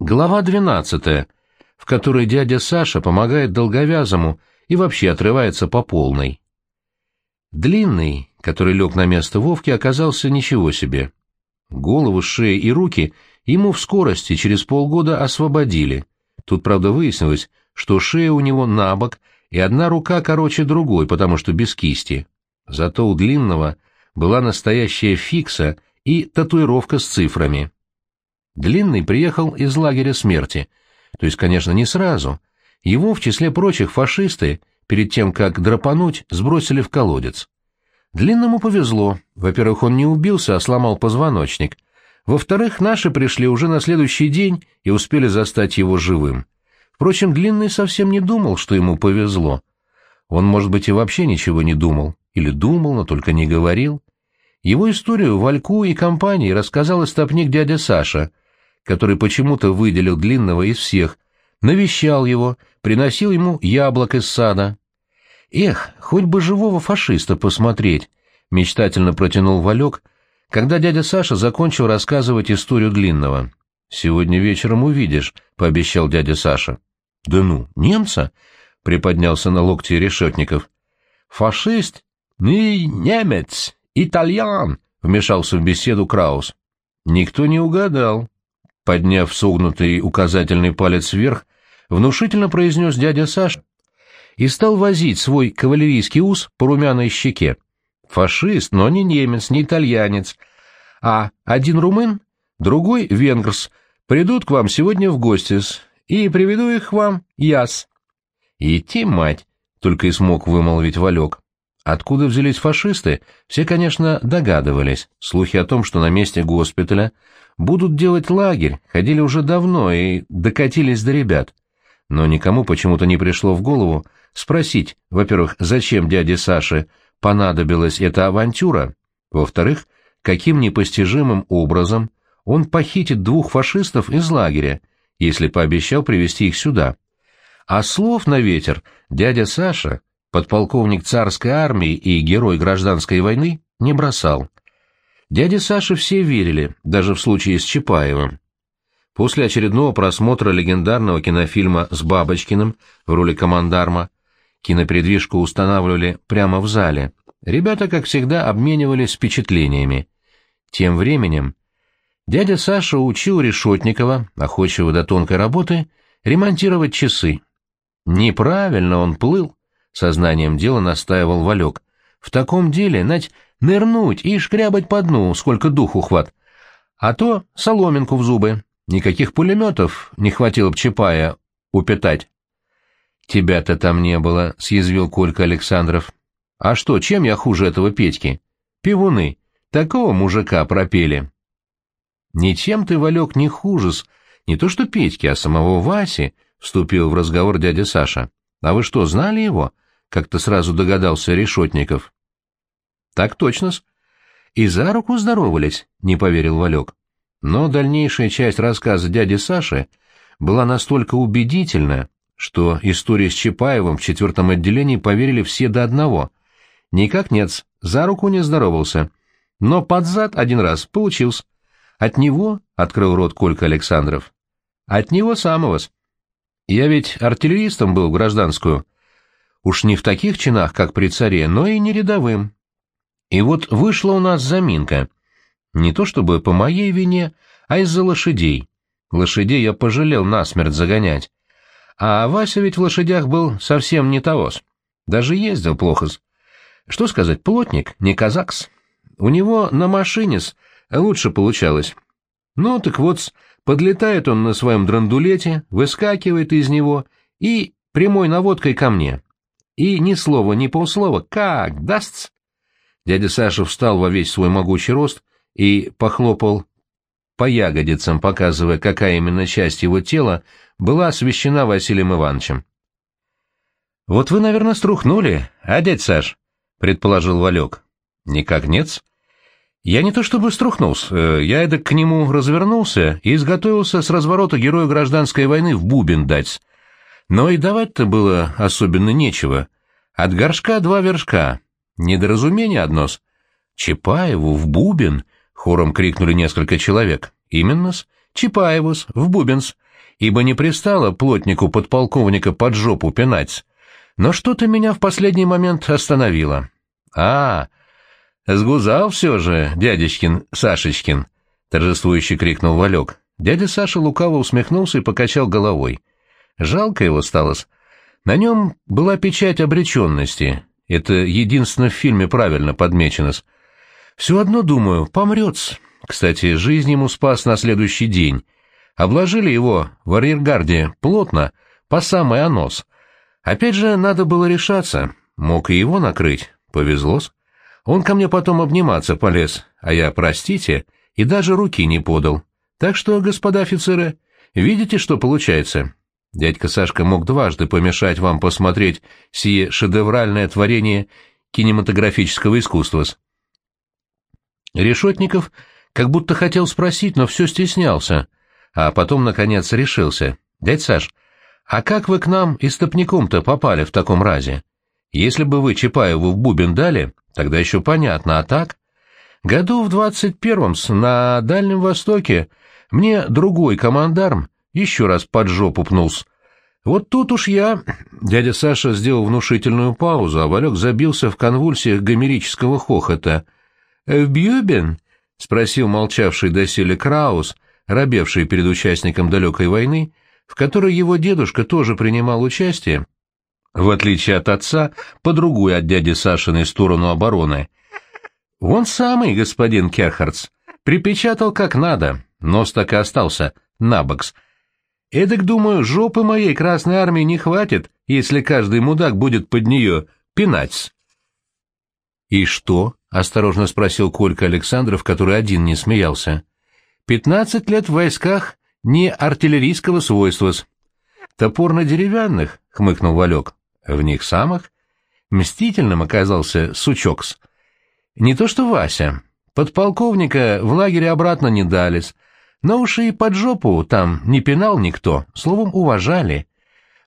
Глава 12, в которой дядя Саша помогает долговязому и вообще отрывается по полной. Длинный, который лег на место Вовки, оказался ничего себе. Голову, шею и руки ему в скорости через полгода освободили. Тут, правда, выяснилось, что шея у него набок, и одна рука короче другой, потому что без кисти. Зато у Длинного была настоящая фикса и татуировка с цифрами. Длинный приехал из лагеря смерти. То есть, конечно, не сразу. Его, в числе прочих, фашисты, перед тем, как драпануть, сбросили в колодец. Длинному повезло. Во-первых, он не убился, а сломал позвоночник. Во-вторых, наши пришли уже на следующий день и успели застать его живым. Впрочем, Длинный совсем не думал, что ему повезло. Он, может быть, и вообще ничего не думал. Или думал, но только не говорил. Его историю Вальку и компании рассказал истопник дядя Саша, который почему-то выделил Длинного из всех, навещал его, приносил ему яблок из сада. «Эх, хоть бы живого фашиста посмотреть!» — мечтательно протянул Валек, когда дядя Саша закончил рассказывать историю Длинного. «Сегодня вечером увидишь», — пообещал дядя Саша. «Да ну, немца?» — приподнялся на локте Решетников. «Фашист? Не немец, итальян!» — вмешался в беседу Краус. Никто не угадал, Подняв согнутый указательный палец вверх, внушительно произнес дядя Саша и стал возить свой кавалерийский ус по румяной щеке. Фашист, но не немец, не итальянец. А один румын, другой венгрс придут к вам сегодня в гости и приведу их вам яс. Идти, мать, только и смог вымолвить Валек. Откуда взялись фашисты, все, конечно, догадывались. Слухи о том, что на месте госпиталя Будут делать лагерь, ходили уже давно и докатились до ребят. Но никому почему-то не пришло в голову спросить, во-первых, зачем дяде Саше понадобилась эта авантюра, во-вторых, каким непостижимым образом он похитит двух фашистов из лагеря, если пообещал привести их сюда. А слов на ветер дядя Саша, подполковник царской армии и герой гражданской войны, не бросал. Дяде Саше все верили, даже в случае с Чапаевым. После очередного просмотра легендарного кинофильма с Бабочкиным в роли командарма кинопередвижку устанавливали прямо в зале. Ребята, как всегда, обменивались впечатлениями. Тем временем дядя Саша учил Решетникова, охочего до тонкой работы, ремонтировать часы. Неправильно он плыл, сознанием дела настаивал Валек. В таком деле, нать, нырнуть и шкрябать по дну, сколько духу хват. А то соломинку в зубы. Никаких пулеметов не хватило б Чапая упитать. «Тебя-то там не было», — съязвил Колька Александров. «А что, чем я хуже этого Петьки? Пивуны. Такого мужика пропели». «Ничем ты, Валек, не хуже-с. Не то что Петьки, а самого Васи», — вступил в разговор дядя Саша. «А вы что, знали его?» — как-то сразу догадался Решетников. Так точно-с. И за руку здоровались, не поверил Валек. Но дальнейшая часть рассказа дяди Саши была настолько убедительна, что истории с Чапаевым в четвертом отделении поверили все до одного. Никак нет, за руку не здоровался. Но под зад один раз получился. От него, — открыл рот Колька Александров, — от него самого-с. Я ведь артиллеристом был в гражданскую. Уж не в таких чинах, как при царе, но и не рядовым. И вот вышла у нас заминка. Не то чтобы по моей вине, а из-за лошадей. Лошадей я пожалел насмерть загонять. А Вася ведь в лошадях был совсем не тогос. Даже ездил плохо -с. Что сказать, плотник, не казакс. У него на машине-с лучше получалось. Ну, так вот, подлетает он на своем драндулете, выскакивает из него и прямой наводкой ко мне. И ни слова, ни полслова, как дастся. Дядя Саша встал во весь свой могучий рост и похлопал по ягодицам, показывая, какая именно часть его тела была освящена Василием Ивановичем. «Вот вы, наверное, струхнули, а, дядь Саш?» — предположил Валек. «Никак нет Я не то чтобы струхнулся, э, я эдак к нему развернулся и изготовился с разворота героя гражданской войны в бубен дать. Но и давать-то было особенно нечего. От горшка два вершка, Недоразумение одно-с. Чапаеву в бубен, хором крикнули несколько человек. Именно-с. Чапаевус, в Бубенс, ибо не пристало плотнику подполковника под жопу пинать. Но что-то меня в последний момент остановило. А, сгузал все же, дядечкин Сашечкин, торжествующе крикнул Валек. Дядя Саша лукаво усмехнулся и покачал головой. Жалко его сталось. На нем была печать обреченности. Это единственно в фильме правильно подмечено. Все одно, думаю, помрет. Кстати, жизнь ему спас на следующий день. Обложили его в арьергарде плотно, по самый онос. Опять же, надо было решаться. Мог и его накрыть. Повезло-с. Он ко мне потом обниматься полез, а я, простите, и даже руки не подал. Так что, господа офицеры, видите, что получается? Дядька Сашка мог дважды помешать вам посмотреть сие шедевральное творение кинематографического искусства. Решетников как будто хотел спросить, но все стеснялся, а потом, наконец, решился. «Дядь Саш, а как вы к нам истопником-то попали в таком разе? Если бы вы Чапаеву в бубен дали, тогда еще понятно, а так? Году в двадцать первом на Дальнем Востоке мне другой командарм еще раз под жопу пнулся. Вот тут уж я... Дядя Саша сделал внушительную паузу, а Валек забился в конвульсиях гомерического хохота. «В Бьюбен?» — спросил молчавший доселе Краус, робевший перед участником далекой войны, в которой его дедушка тоже принимал участие, в отличие от отца, по другую от дяди Сашиной сторону обороны. «Вон самый, господин Керхардс, припечатал как надо, нос так и остался, набокс. Эдак, думаю, жопы моей Красной Армии не хватит, если каждый мудак будет под нее пинать». «И что?» — осторожно спросил Колька Александров, который один не смеялся. «Пятнадцать лет в войсках не артиллерийского свойства. Топорно-деревянных, — хмыкнул Валек. В них самых? Мстительным оказался сучокс. Не то что Вася. Подполковника в лагере обратно не дались, но уж и под жопу там не пинал никто, словом, уважали.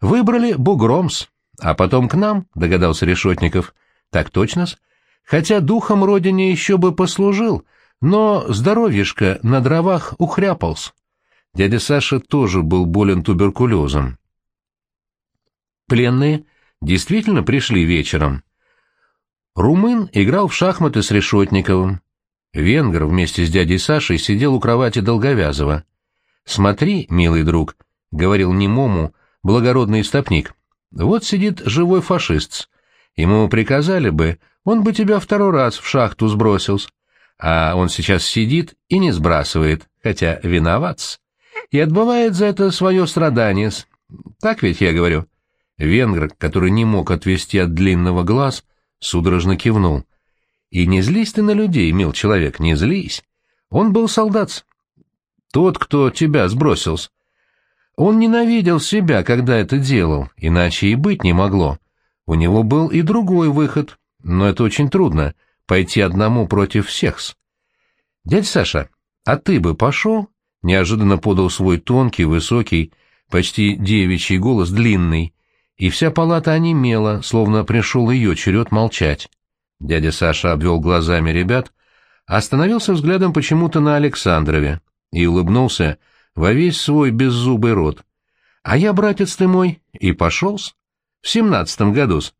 Выбрали бугромс, а потом к нам, догадался Решетников. Так точно-с. Хотя духом родине еще бы послужил, но здоровьишко на дровах ухряпался. Дядя Саша тоже был болен туберкулезом. Пленные действительно пришли вечером. Румын играл в шахматы с Решетниковым. Венгр вместе с дядей Сашей сидел у кровати Долговязова. «Смотри, милый друг», — говорил немому благородный истопник, — «вот сидит живой фашист. Ему приказали бы, он бы тебя второй раз в шахту сбросил. А он сейчас сидит и не сбрасывает, хотя виноват и отбывает за это свое страдание. Так ведь я говорю?» Венгр, который не мог отвести от длинного глаз, судорожно кивнул. «И не злись ты на людей, мил человек, не злись. Он был солдат. Тот, кто тебя сбросился. Он ненавидел себя, когда это делал, иначе и быть не могло. У него был и другой выход, но это очень трудно — пойти одному против всех. Дядь Саша, а ты бы пошел?» Неожиданно подал свой тонкий, высокий, почти девичий голос, длинный, и вся палата онемела, словно пришел ее черед молчать. Дядя Саша обвел глазами ребят, остановился взглядом почему-то на Александрове и улыбнулся во весь свой беззубый рот. А я, братец ты мой, и пошел-с. В семнадцатом году-с.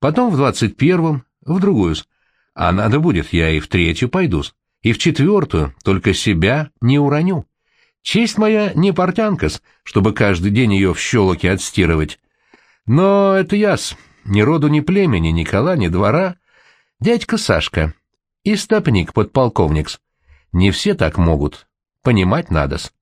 Потом в двадцать первом, в другую-с. А надо будет, я и в третью пойду-с. И в четвертую, только себя не уроню. Честь моя не портянка-с, чтобы каждый день ее в щелоке отстирывать. Но это яс, ни роду, ни племени, ни кола, ни двора. Дядька Сашка, истопник подполковникс. Не все так могут, понимать надо-с.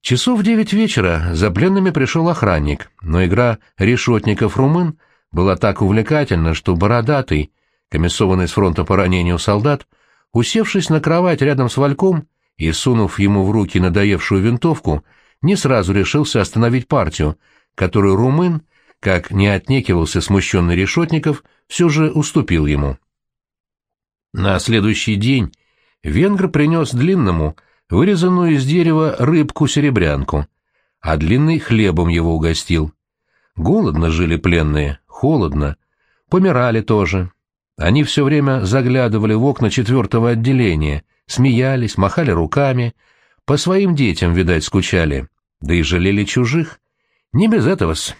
Часов в девять вечера за пленными пришел охранник, но игра решетников-румын была так увлекательна, что бородатый, комиссованный с фронта по ранению солдат, усевшись на кровать рядом с Вальком и сунув ему в руки надоевшую винтовку, не сразу решился остановить партию, которую румын, как не отнекивался смущенный Решетников, все же уступил ему. На следующий день венгр принес длинному вырезанную из дерева рыбку-серебрянку, а длинный хлебом его угостил. Голодно жили пленные, холодно, помирали тоже. Они все время заглядывали в окна четвертого отделения, смеялись, махали руками, По своим детям, видать, скучали, да и жалели чужих. Не без этого-с.